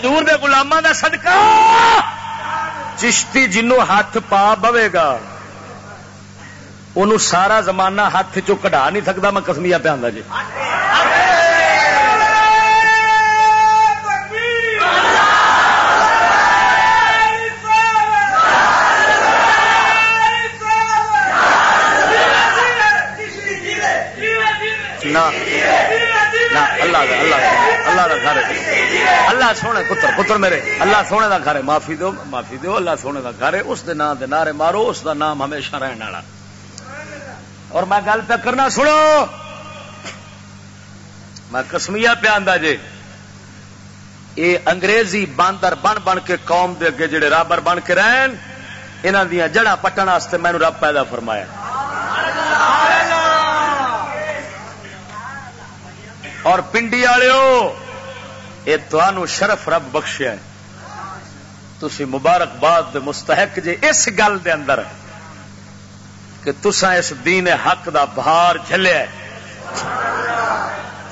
حضور دے گلامہ دا صدقہ؟ چشتی جنوں ہاتھ پا بوے گا۔ انہوں سارا زمانہ ہاتھ چو کٹا نہیں سکتا میں کسمیا پہ آدھا جی۔ اللہ اللہ گھر اللہ سونے پتر پتر میرے، اللہ سونے کا گھر ہے، معافی دو معافی دو، اللہ سونے کا گھر ہے، اس نام دے نعرے مارو، اس دا نام ہمیشہ رہن والا۔ اور میں گل پہ کرنا سنو۔ میں کسمیا پہ آدھا جی یہ انگریزی باندر بن بن کے قوم دے اگے جڑے رابر بن کے رہن انہوں دیا جڑا پٹن واسطے مینو رب پیدا فرمایا۔ اور پنڈی والو یہ تمہوں شرف رب بخشیا تھی مبارکباد مستحق جی اس گل دے اندر کہ تسا اس دین حق دا بہار جلیا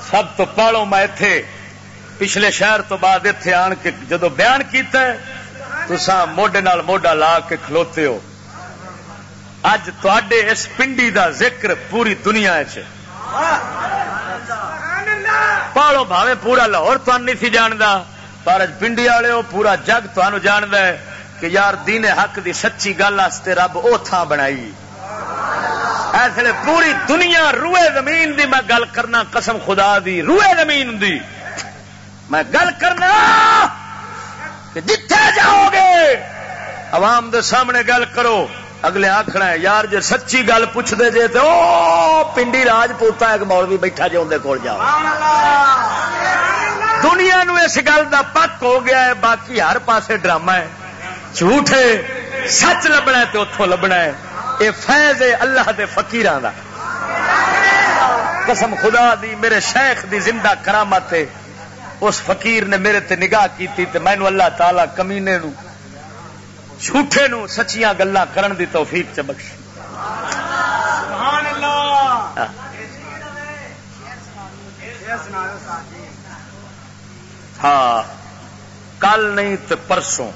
سب تو پہلو میں اتے پچھلے شہر تو بعد اتے آن کے جدو بیان کیتا ہے تسا موڈے نال موڈا لا کے کھلوتے ہو۔ اج تے اس پنڈی دا ذکر پوری دنیا چ پالو بھاوے پورا لاہور تن نہیں سی جانتا پر پنڈی والے پورا جگ تمہیں جاند ہے کہ یار دین حق دی سچی گل رب او تھان بنائی۔ ایسے پوری دنیا روئے زمین دی میں گل کرنا قسم خدا دی، روئے زمین دی۔ میں گل کرنا کہ جتھے جاؤ گے، عوام دے سامنے گل کرو۔ اگلے آخنا ہے یار جی سچی گل پوچھتے جے تو پنڈی راج پوتا ایک مولوی بیٹھا جی اندر کول جاؤ۔ دنیا نو اس گل دا پک ہو گیا ہے باقی ہر پاسے ڈرامہ ہے۔ جھوٹ ہے سچ لبنا ہے تو اتوں لبنا ہے۔ یہ فیض ہے اللہ دے فقیران دا۔ قسم خدا دی میرے شیخ دی زندہ کرامت ہے۔ اس فقیر نے میرے تے نگاہ کی تے مینو اللہ تعالی کمینے نو جھوٹے نو سچیاں گلا کرن دی توفیق چ بخش ہاں کل نہیں تو پرسوں۔